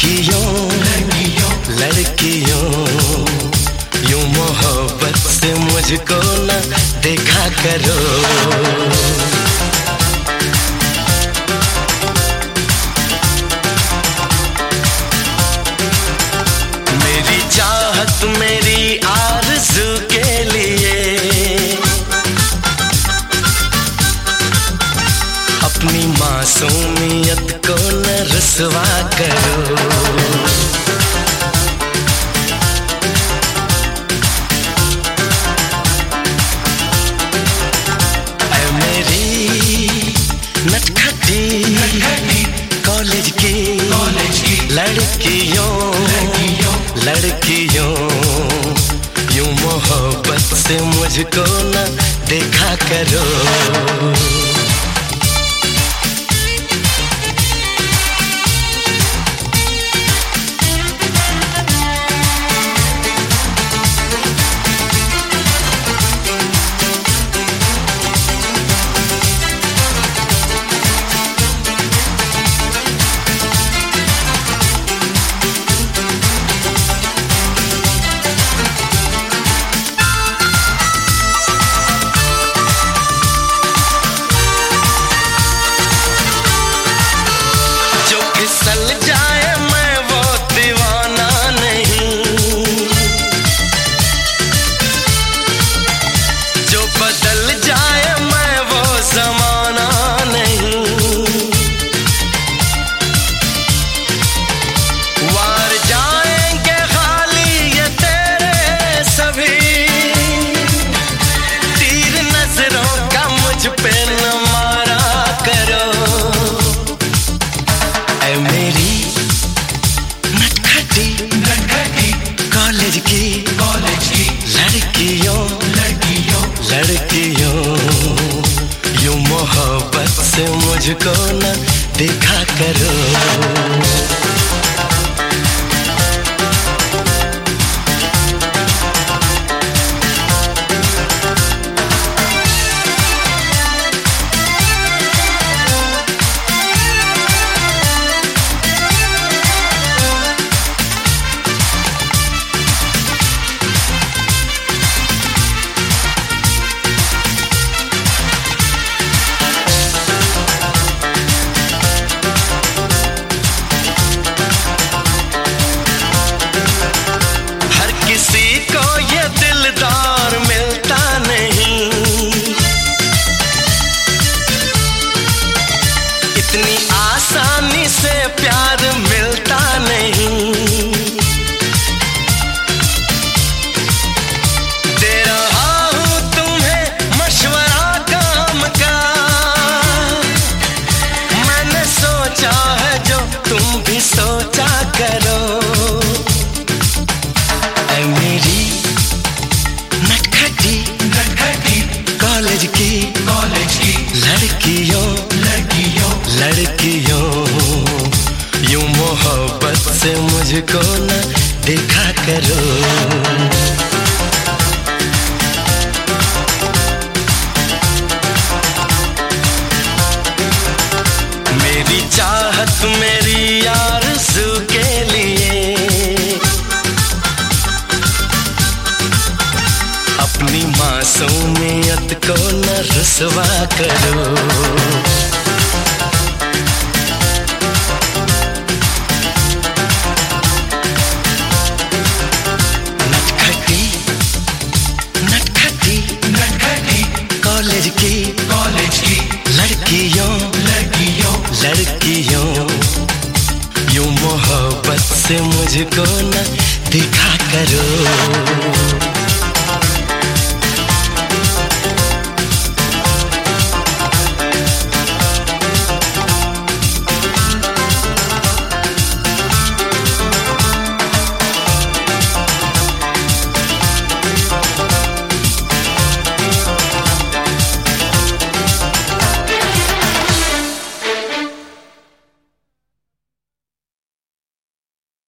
लड़कियों लड़कियों, यूँ मोहब्बत से मुझको न देखा करो। मेरी चाहत, मेरी आरज़ू के लिए अपनी मासूमियत को रसवा करो। कॉलेज की लड़कियों लड़कियों यूँ मोहब्बत से मुझको न देखा करो। नटखटी कॉलेज की। लड़कियों लड़कियों। लड़कियों। यू मोहब्बत से मुझको न देखा करो। に मोहब्बत से मुझको न देखा करो। मेरी चाहत, मेरी आरज़ू के लिए अपनी मासूमियत को न रसवा करो। मुझको न दिखा करो।